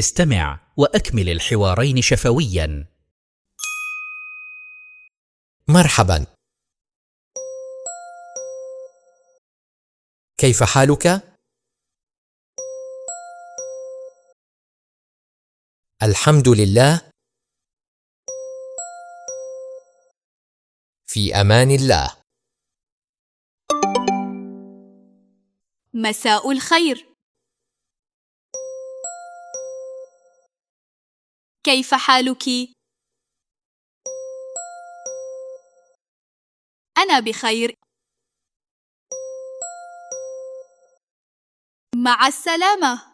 استمع وأكمل الحوارين شفويا. مرحبا. كيف حالك؟ الحمد لله. في أمان الله. مساء الخير. كيف حالك؟ أنا بخير. مع السلامة.